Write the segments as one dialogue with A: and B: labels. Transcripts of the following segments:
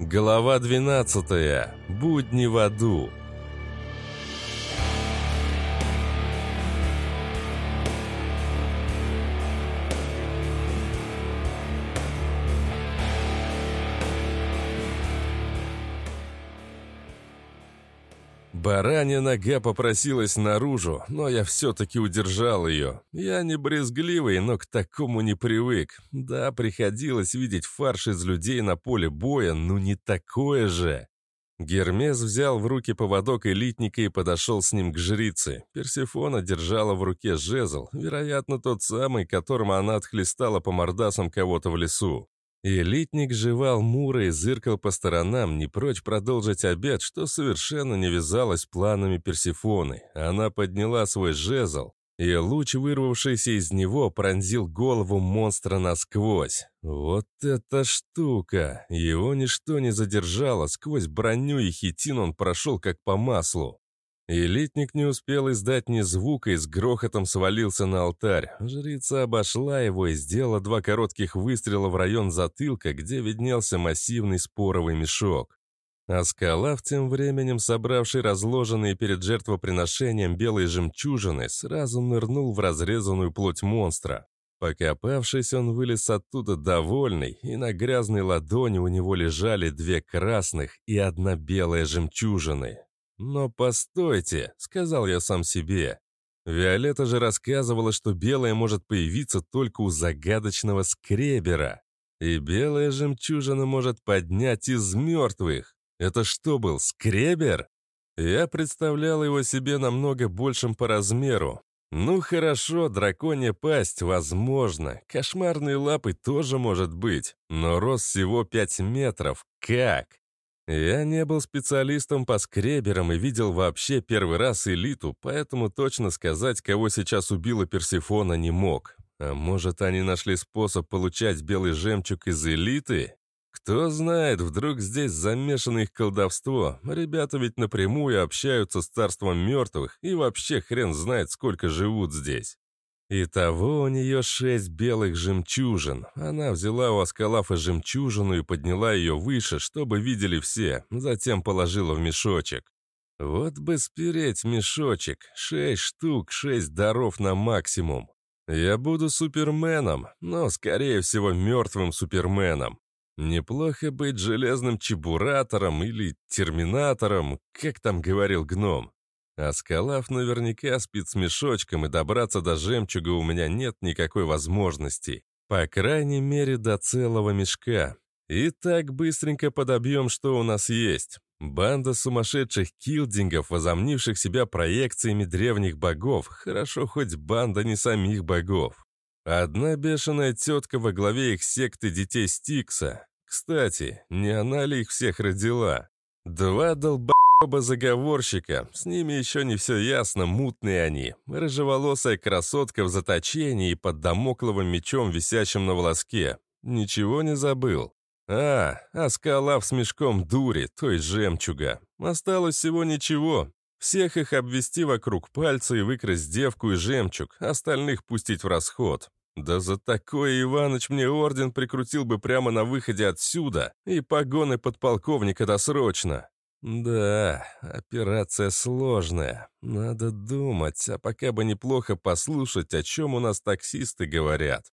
A: Глава 12. Будни в аду. Баранья нога попросилась наружу, но я все-таки удержал ее. Я не брезгливый, но к такому не привык. Да, приходилось видеть фарш из людей на поле боя, но не такое же. Гермес взял в руки поводок элитника и подошел с ним к жрице. Персифона держала в руке жезл, вероятно, тот самый, которым она отхлестала по мордасам кого-то в лесу. Элитник жевал мура и зыркал по сторонам, не прочь продолжить обед, что совершенно не вязалось планами Персифоны. Она подняла свой жезл, и луч, вырвавшийся из него, пронзил голову монстра насквозь. Вот эта штука! Его ничто не задержало, сквозь броню и хитин он прошел как по маслу. Элитник не успел издать ни звука и с грохотом свалился на алтарь. Жрица обошла его и сделала два коротких выстрела в район затылка, где виднелся массивный споровый мешок. А Скалав, тем временем собравший разложенные перед жертвоприношением белые жемчужины, сразу нырнул в разрезанную плоть монстра. Покопавшись, он вылез оттуда довольный, и на грязной ладони у него лежали две красных и одна белая жемчужины. «Но постойте», — сказал я сам себе. Виолетта же рассказывала, что белое может появиться только у загадочного скребера. И белая жемчужина может поднять из мертвых. Это что был, скребер? Я представлял его себе намного большим по размеру. Ну хорошо, драконья пасть, возможно. Кошмарные лапы тоже может быть. Но рост всего 5 метров. Как? Я не был специалистом по скреберам и видел вообще первый раз элиту, поэтому точно сказать, кого сейчас убила Персифона, не мог. А может, они нашли способ получать белый жемчуг из элиты? Кто знает, вдруг здесь замешано их колдовство. Ребята ведь напрямую общаются с царством мертвых и вообще хрен знает, сколько живут здесь. Итого у нее шесть белых жемчужин. Она взяла у Аскалафа жемчужину и подняла ее выше, чтобы видели все, затем положила в мешочек. Вот бы спереть мешочек. Шесть штук, шесть даров на максимум. Я буду суперменом, но, скорее всего, мертвым суперменом. Неплохо быть железным чебуратором или терминатором, как там говорил гном. А Скалав наверняка спит с мешочком, и добраться до жемчуга у меня нет никакой возможности. По крайней мере, до целого мешка. И так быстренько подобьем, что у нас есть. Банда сумасшедших килдингов, возомнивших себя проекциями древних богов, хорошо хоть банда не самих богов. Одна бешеная тетка во главе их секты детей Стикса. Кстати, не она ли их всех родила? Два долба Оба заговорщика, с ними еще не все ясно, мутные они. Рыжеволосая красотка в заточении под домокловым мечом, висящим на волоске. Ничего не забыл. А, Аскалав с мешком дури, то есть жемчуга. Осталось всего ничего. Всех их обвести вокруг пальца и выкрасть девку и жемчуг, остальных пустить в расход. Да за такое Иваныч мне орден прикрутил бы прямо на выходе отсюда и погоны подполковника досрочно. «Да, операция сложная. Надо думать, а пока бы неплохо послушать, о чем у нас таксисты говорят».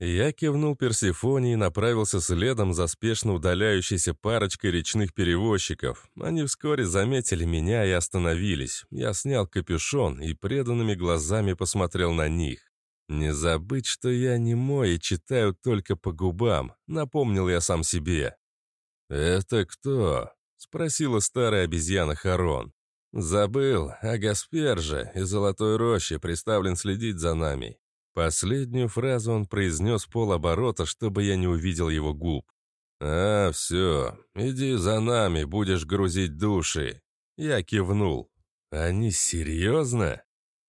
A: Я кивнул Персифоне и направился следом за спешно удаляющейся парочкой речных перевозчиков. Они вскоре заметили меня и остановились. Я снял капюшон и преданными глазами посмотрел на них. «Не забыть, что я не мой и читаю только по губам», — напомнил я сам себе. «Это кто?» Спросила старая обезьяна Харон. «Забыл, а Гаспер же из Золотой Рощи приставлен следить за нами». Последнюю фразу он произнес полоборота, чтобы я не увидел его губ. «А, все, иди за нами, будешь грузить души». Я кивнул. «Они серьезно?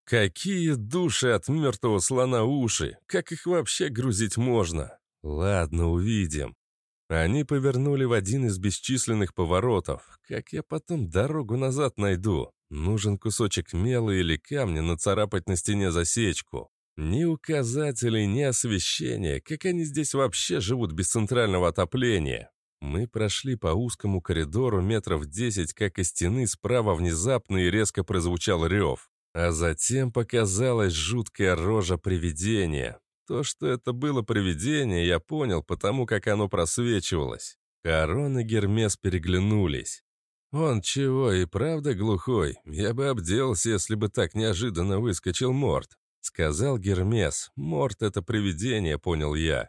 A: Какие души от мертвого слона уши? Как их вообще грузить можно? Ладно, увидим. Они повернули в один из бесчисленных поворотов. Как я потом дорогу назад найду? Нужен кусочек мела или камня нацарапать на стене засечку. Ни указателей, ни освещения. Как они здесь вообще живут без центрального отопления? Мы прошли по узкому коридору метров десять, как из стены справа внезапно и резко прозвучал рев. А затем показалась жуткая рожа привидения. То, что это было привидение, я понял, потому как оно просвечивалось. Харон и Гермес переглянулись. «Он чего, и правда глухой? Я бы обделался, если бы так неожиданно выскочил Морт», — сказал Гермес. «Морт — это привидение», — понял я.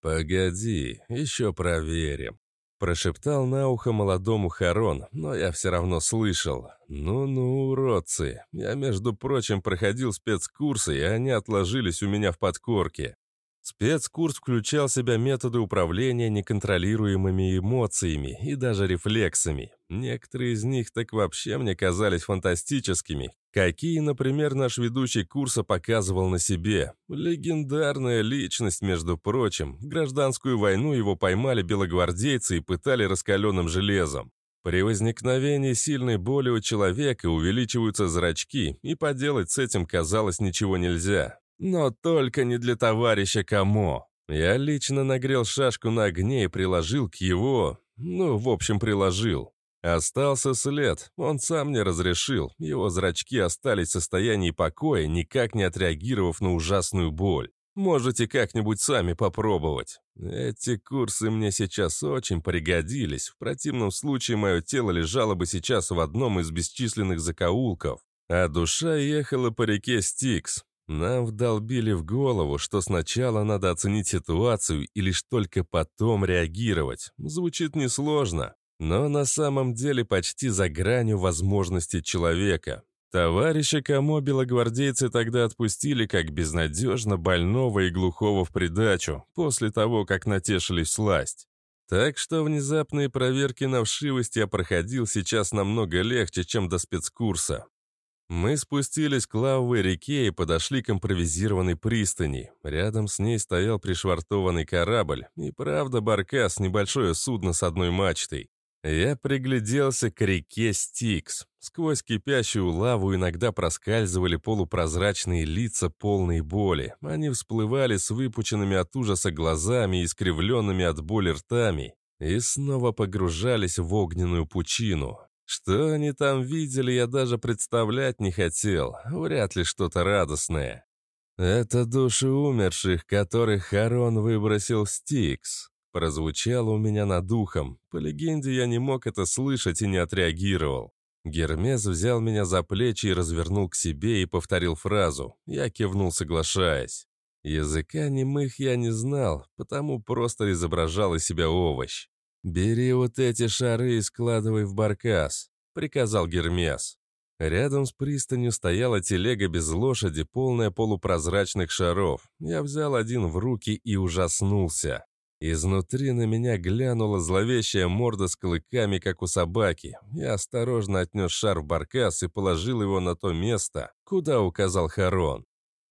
A: «Погоди, еще проверим», — прошептал на ухо молодому Харон, но я все равно слышал. «Ну-ну, уродцы, я, между прочим, проходил спецкурсы, и они отложились у меня в подкорке. Спецкурс включал в себя методы управления неконтролируемыми эмоциями и даже рефлексами. Некоторые из них так вообще мне казались фантастическими, какие, например, наш ведущий курса показывал на себе. Легендарная личность, между прочим. В гражданскую войну его поймали белогвардейцы и пытали раскаленным железом. При возникновении сильной боли у человека увеличиваются зрачки, и поделать с этим, казалось, ничего нельзя. Но только не для товарища Камо. Я лично нагрел шашку на огне и приложил к его... Ну, в общем, приложил. Остался след, он сам не разрешил, его зрачки остались в состоянии покоя, никак не отреагировав на ужасную боль. Можете как-нибудь сами попробовать. Эти курсы мне сейчас очень пригодились, в противном случае мое тело лежало бы сейчас в одном из бесчисленных закоулков, а душа ехала по реке Стикс. Нам вдолбили в голову, что сначала надо оценить ситуацию и лишь только потом реагировать. Звучит несложно, но на самом деле почти за гранью возможностей человека. Товарища Камо белогвардейцы тогда отпустили как безнадежно больного и глухого в придачу, после того, как натешились сласть. Так что внезапные проверки на вшивость я проходил сейчас намного легче, чем до спецкурса. Мы спустились к лавовой реке и подошли к импровизированной пристани. Рядом с ней стоял пришвартованный корабль, и правда баркас, небольшое судно с одной мачтой. Я пригляделся к реке Стикс. Сквозь кипящую лаву иногда проскальзывали полупрозрачные лица, полные боли. Они всплывали с выпученными от ужаса глазами и искривленными от боли ртами и снова погружались в огненную пучину. Что они там видели, я даже представлять не хотел. Вряд ли что-то радостное. «Это души умерших, которых Харон выбросил в Стикс», прозвучало у меня над духом. По легенде, я не мог это слышать и не отреагировал. Гермес взял меня за плечи и развернул к себе и повторил фразу. Я кивнул, соглашаясь. Языка немых я не знал, потому просто изображал из себя овощ. «Бери вот эти шары и складывай в баркас», — приказал Гермес. Рядом с пристанью стояла телега без лошади, полная полупрозрачных шаров. Я взял один в руки и ужаснулся. Изнутри на меня глянула зловещая морда с клыками, как у собаки. Я осторожно отнес шар в баркас и положил его на то место, куда указал Харон.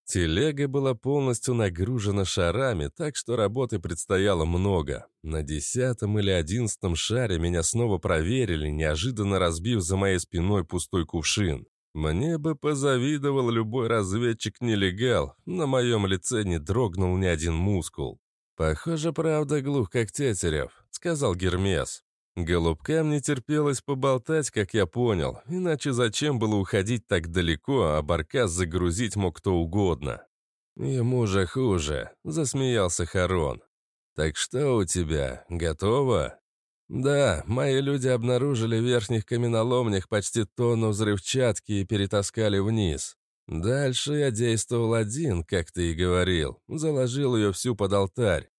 A: Телега была полностью нагружена шарами, так что работы предстояло много. На десятом или одиннадцатом шаре меня снова проверили, неожиданно разбив за моей спиной пустой кувшин. Мне бы позавидовал любой разведчик-нелегал, на моем лице не дрогнул ни один мускул. «Похоже, правда глух, как Тетерев», — сказал Гермес. Голубкам не терпелось поболтать, как я понял, иначе зачем было уходить так далеко, а баркас загрузить мог кто угодно. «Ему же хуже», — засмеялся Харон. «Так что у тебя, готово?» «Да, мои люди обнаружили в верхних каменоломнях почти тонну взрывчатки и перетаскали вниз. Дальше я действовал один, как ты и говорил, заложил ее всю под алтарь.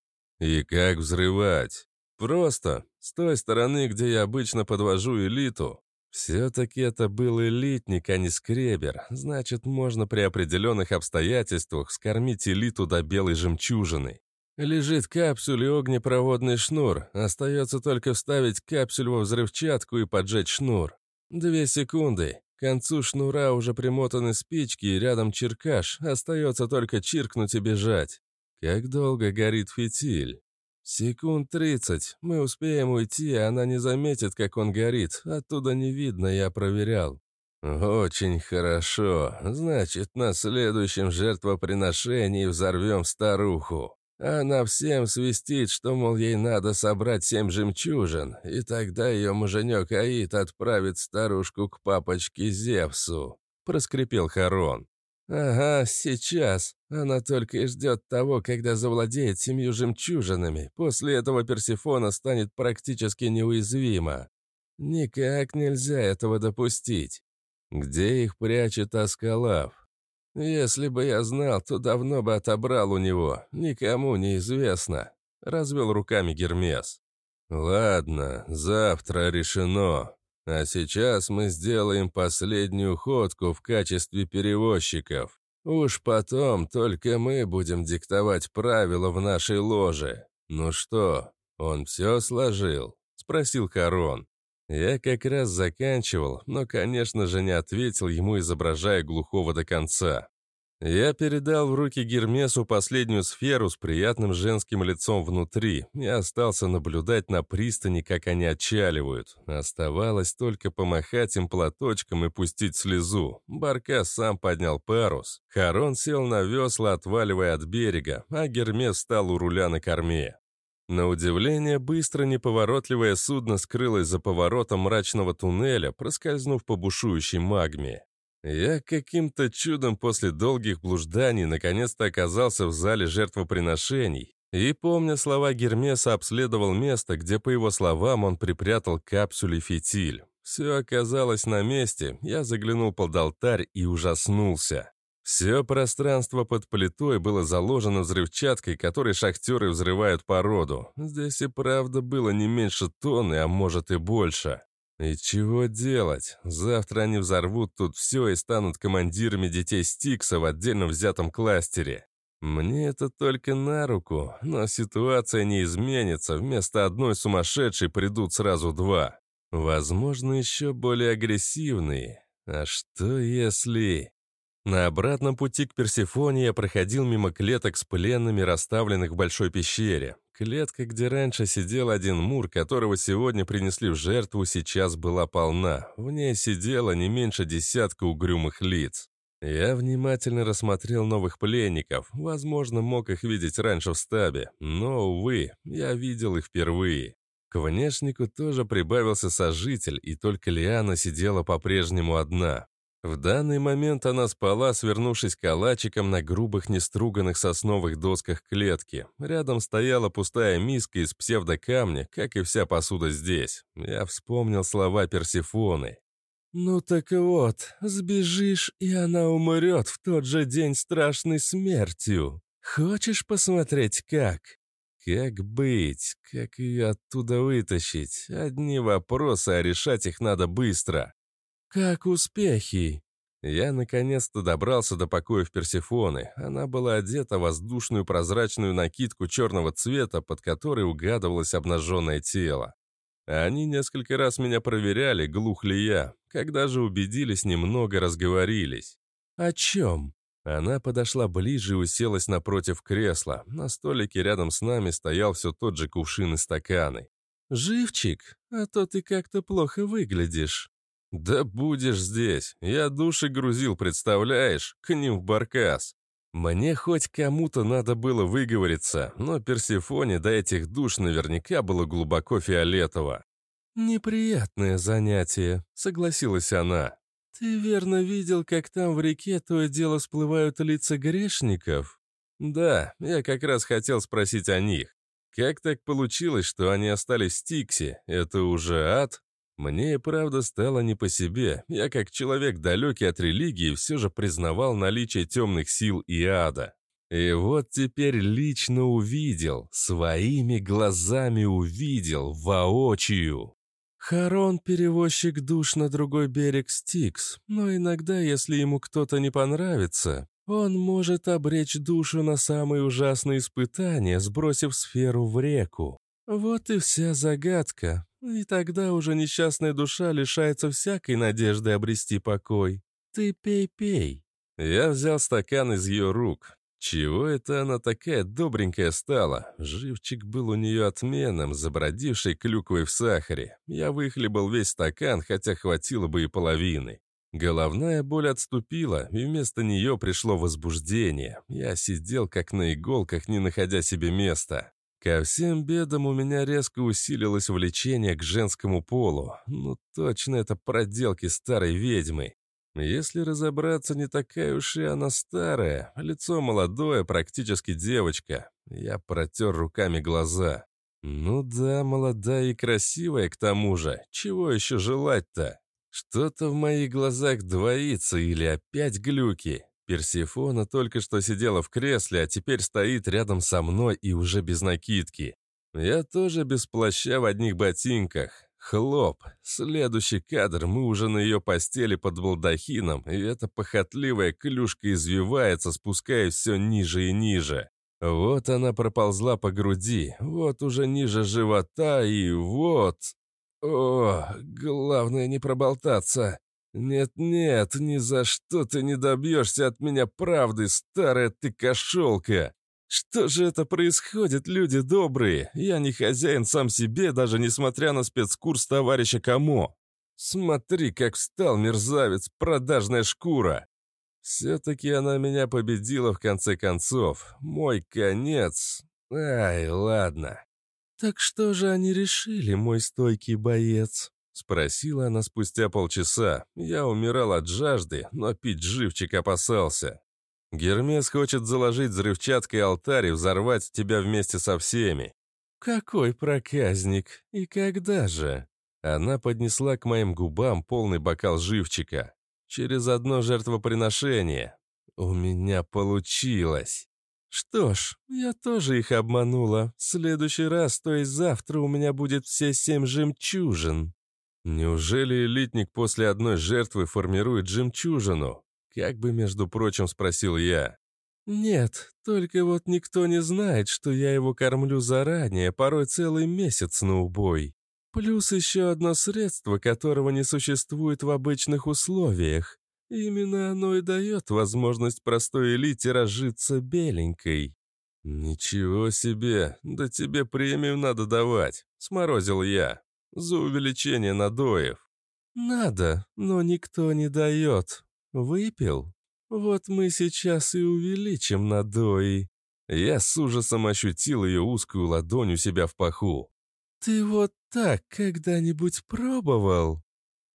A: И как взрывать?» Просто, с той стороны, где я обычно подвожу элиту. Все-таки это был элитник, а не скребер. Значит, можно при определенных обстоятельствах скормить элиту до белой жемчужины. Лежит капсуль и огнепроводный шнур. Остается только вставить капсуль во взрывчатку и поджечь шнур. Две секунды. К концу шнура уже примотаны спички и рядом черкаш. Остается только чиркнуть и бежать. Как долго горит фитиль? «Секунд тридцать. Мы успеем уйти, а она не заметит, как он горит. Оттуда не видно, я проверял». «Очень хорошо. Значит, на следующем жертвоприношении взорвем старуху», — Она всем свистит, что, мол, ей надо собрать семь жемчужин, и тогда ее муженек Аид отправит старушку к папочке Зевсу», — проскрипел Харон. «Ага, сейчас. Она только и ждет того, когда завладеет семью жемчужинами. После этого Персифона станет практически неуязвима. Никак нельзя этого допустить. Где их прячет Аскалав? Если бы я знал, то давно бы отобрал у него. Никому не известно», — развел руками Гермес. «Ладно, завтра решено. А сейчас мы сделаем последнюю ходку в качестве перевозчиков. Уж потом только мы будем диктовать правила в нашей ложе. Ну что, он все сложил?» — спросил Харон. Я как раз заканчивал, но, конечно же, не ответил ему, изображая глухого до конца. Я передал в руки Гермесу последнюю сферу с приятным женским лицом внутри и остался наблюдать на пристани, как они отчаливают. Оставалось только помахать им платочком и пустить слезу. Барка сам поднял парус. Харон сел на весла, отваливая от берега, а Гермес стал у руля на корме. На удивление, быстро неповоротливое судно скрылось за поворотом мрачного туннеля, проскользнув по бушующей магме. Я каким-то чудом после долгих блужданий наконец-то оказался в зале жертвоприношений и, помня слова Гермеса, обследовал место, где, по его словам, он припрятал капсюль и фитиль. Все оказалось на месте, я заглянул под алтарь и ужаснулся. Все пространство под плитой было заложено взрывчаткой, которой шахтеры взрывают породу. Здесь и правда было не меньше тонны, а может и больше. И чего делать? Завтра они взорвут тут все и станут командирами детей Стикса в отдельно взятом кластере. Мне это только на руку, но ситуация не изменится. Вместо одной сумасшедшей придут сразу два. Возможно, еще более агрессивные. А что если... На обратном пути к Персифоне я проходил мимо клеток с пленными, расставленных в большой пещере. Клетка, где раньше сидел один мур, которого сегодня принесли в жертву, сейчас была полна. В ней сидело не меньше десятка угрюмых лиц. Я внимательно рассмотрел новых пленников, возможно, мог их видеть раньше в стабе, но, увы, я видел их впервые. К внешнику тоже прибавился сожитель, и только Лиана сидела по-прежнему одна. В данный момент она спала, свернувшись калачиком на грубых неструганных сосновых досках клетки. Рядом стояла пустая миска из псевдокамня, как и вся посуда здесь. Я вспомнил слова Персифоны. «Ну так вот, сбежишь, и она умрет в тот же день страшной смертью. Хочешь посмотреть, как?» Как быть? Как ее оттуда вытащить? Одни вопросы, а решать их надо быстро. «Как успехи?» Я наконец-то добрался до покоев Персифоны. Она была одета в воздушную прозрачную накидку черного цвета, под которой угадывалось обнаженное тело. Они несколько раз меня проверяли, глух ли я. Когда же убедились, немного разговорились. «О чем?» Она подошла ближе и уселась напротив кресла. На столике рядом с нами стоял все тот же кувшин и стаканы. «Живчик, а то ты как-то плохо выглядишь». «Да будешь здесь. Я души грузил, представляешь? К ним в баркас. Мне хоть кому-то надо было выговориться, но Персифоне до этих душ наверняка было глубоко фиолетово. «Неприятное занятие», — согласилась она. «Ты верно видел, как там в реке то и дело всплывают лица грешников?» «Да, я как раз хотел спросить о них. Как так получилось, что они остались в Стиксе? Это уже ад?» Мне и правда стало не по себе. Я, как человек далекий от религии, все же признавал наличие темных сил и ада. И вот теперь лично увидел, своими глазами увидел, воочию. Харон — перевозчик душ на другой берег Стикс, но иногда, если ему кто-то не понравится, он может обречь душу на самые ужасные испытания, сбросив сферу в реку. Вот и вся загадка. И тогда уже несчастная душа лишается всякой надежды обрести покой. Ты пей-пей. Я взял стакан из ее рук. Чего это она такая добренькая стала? Живчик был у нее отменным, забродивший клюквой в сахаре. Я выхлебал весь стакан, хотя хватило бы и половины. Головная боль отступила, и вместо нее пришло возбуждение. Я сидел как на иголках, не находя себе места. Ко всем бедам у меня резко усилилось влечение к женскому полу. Ну точно это проделки старой ведьмы. Если разобраться, не такая уж и она старая. Лицо молодое, практически девочка. Я протер руками глаза. Ну да, молодая и красивая к тому же. Чего еще желать-то? Что-то в моих глазах двоится или опять глюки. Персифона только что сидела в кресле, а теперь стоит рядом со мной и уже без накидки. Я тоже без плаща в одних ботинках. Хлоп. Следующий кадр. Мы уже на ее постели под балдахином, и эта похотливая клюшка извивается, спускаясь все ниже и ниже. Вот она проползла по груди, вот уже ниже живота, и вот... О, главное не проболтаться. Нет-нет, ни за что ты не добьешься от меня правды, старая ты кошелка. Что же это происходит, люди добрые? Я не хозяин сам себе, даже несмотря на спецкурс товарища Камо. Смотри, как встал мерзавец, продажная шкура. Все-таки она меня победила в конце концов. Мой конец. Ай, ладно. «Так что же они решили, мой стойкий боец?» Спросила она спустя полчаса. Я умирал от жажды, но пить живчик опасался. Гермес хочет заложить взрывчаткой алтарь и взорвать тебя вместе со всеми. «Какой проказник! И когда же?» Она поднесла к моим губам полный бокал живчика. Через одно жертвоприношение. У меня получилось. «Что ж, я тоже их обманула. В следующий раз, то есть завтра, у меня будет все семь жемчужин». «Неужели элитник после одной жертвы формирует жемчужину?» Как бы, между прочим, спросил я. «Нет, только вот никто не знает, что я его кормлю заранее, порой целый месяц на убой. Плюс еще одно средство, которого не существует в обычных условиях. Именно оно и дает возможность простой элите разжиться беленькой. «Ничего себе! Да тебе премию надо давать!» — сморозил я. «За увеличение надоев». «Надо, но никто не дает. Выпил? Вот мы сейчас и увеличим надои». Я с ужасом ощутил ее узкую ладонь у себя в паху. «Ты вот так когда-нибудь пробовал?»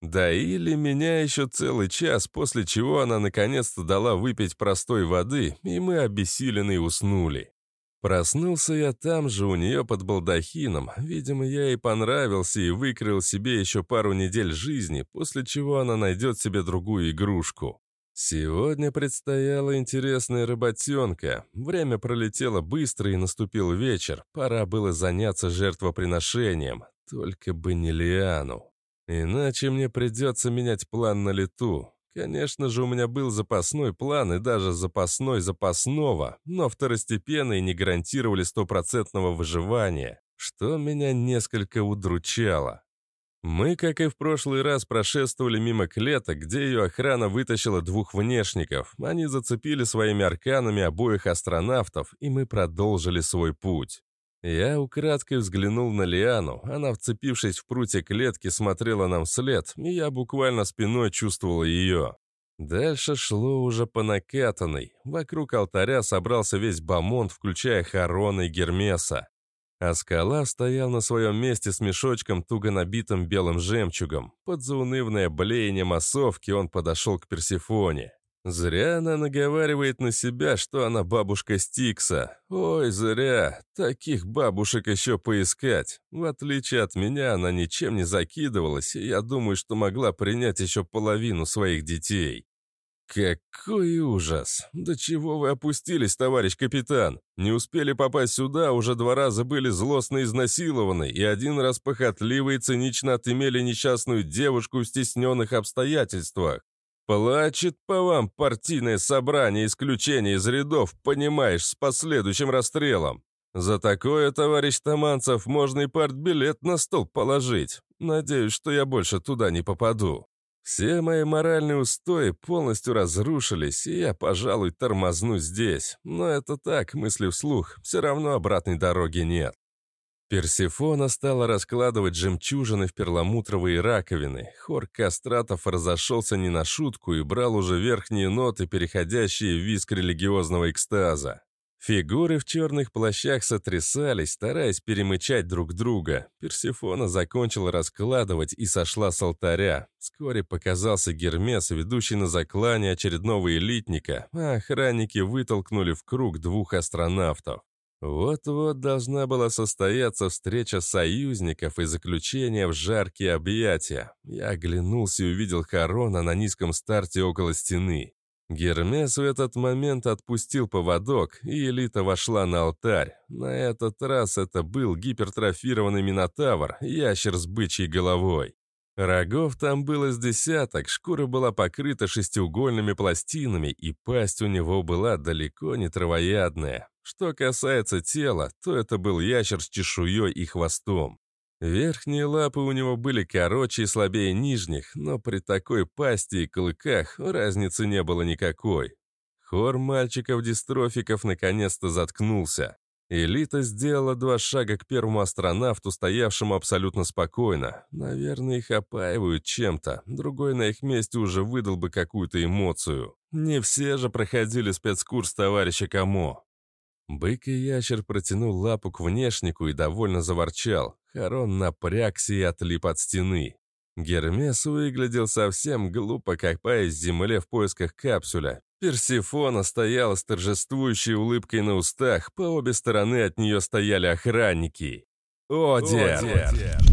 A: Доили меня еще целый час, после чего она наконец-то дала выпить простой воды, и мы обессиленные уснули. Проснулся я там же, у нее под балдахином. Видимо, я ей понравился и выкрыл себе еще пару недель жизни, после чего она найдет себе другую игрушку. Сегодня предстояла интересная работенка. Время пролетело быстро и наступил вечер. Пора было заняться жертвоприношением. Только бы не Лиану. Иначе мне придется менять план на лету. Конечно же, у меня был запасной план и даже запасной запасного, но второстепенные не гарантировали стопроцентного выживания, что меня несколько удручало. Мы, как и в прошлый раз, прошествовали мимо клеток, где ее охрана вытащила двух внешников. Они зацепили своими арканами обоих астронавтов, и мы продолжили свой путь. Я украдкой взглянул на Лиану. Она, вцепившись в прутья клетки, смотрела нам вслед, и я буквально спиной чувствовал ее. Дальше шло уже по накатанной. Вокруг алтаря собрался весь бомонд, включая Харона и Гермеса. А скала стоял на своем месте с мешочком, туго набитым белым жемчугом. Под заунывное блеяние массовки он подошел к Персифоне. Зря она наговаривает на себя, что она бабушка Стикса. Ой, зря. Таких бабушек еще поискать. В отличие от меня, она ничем не закидывалась, и я думаю, что могла принять еще половину своих детей. «Какой ужас! До чего вы опустились, товарищ капитан? Не успели попасть сюда, уже два раза были злостно изнасилованы, и один раз похотливо и цинично отымели несчастную девушку в стесненных обстоятельствах. Плачет по вам партийное собрание исключения из рядов, понимаешь, с последующим расстрелом. За такое, товарищ Таманцев, можно и партбилет на стол положить. Надеюсь, что я больше туда не попаду. Все мои моральные устои полностью разрушились, и я, пожалуй, тормозну здесь. Но это так, мысли вслух, все равно обратной дороги нет. Персифона стала раскладывать жемчужины в перламутровые раковины. Хор кастратов разошелся не на шутку и брал уже верхние ноты, переходящие в виск религиозного экстаза. Фигуры в черных плащах сотрясались, стараясь перемычать друг друга. Персифона закончила раскладывать и сошла с алтаря. Вскоре показался Гермес, ведущий на заклание очередного элитника, а охранники вытолкнули в круг двух астронавтов. Вот-вот должна была состояться встреча союзников и заключение в жаркие объятия. Я оглянулся и увидел Харона на низком старте около стены. Гермес в этот момент отпустил поводок, и элита вошла на алтарь. На этот раз это был гипертрофированный минотавр, ящер с бычьей головой. Рогов там было с десяток, шкура была покрыта шестиугольными пластинами, и пасть у него была далеко не травоядная. Что касается тела, то это был ящер с чешуей и хвостом. Верхние лапы у него были короче и слабее нижних, но при такой пасти и клыках разницы не было никакой. Хор мальчиков-дистрофиков наконец-то заткнулся. Элита сделала два шага к первому астронавту, стоявшему абсолютно спокойно. Наверное, их опаивают чем-то. Другой на их месте уже выдал бы какую-то эмоцию. Не все же проходили спецкурс товарища Камо. Бык и ящер протянул лапу к внешнику и довольно заворчал. Харон напрягся и отлип от стены. Гермес выглядел совсем глупо, как в земле в поисках капсуля. Персифона стояла с торжествующей улыбкой на устах, по обе стороны от нее стояли охранники. «О, дед!», О, дед.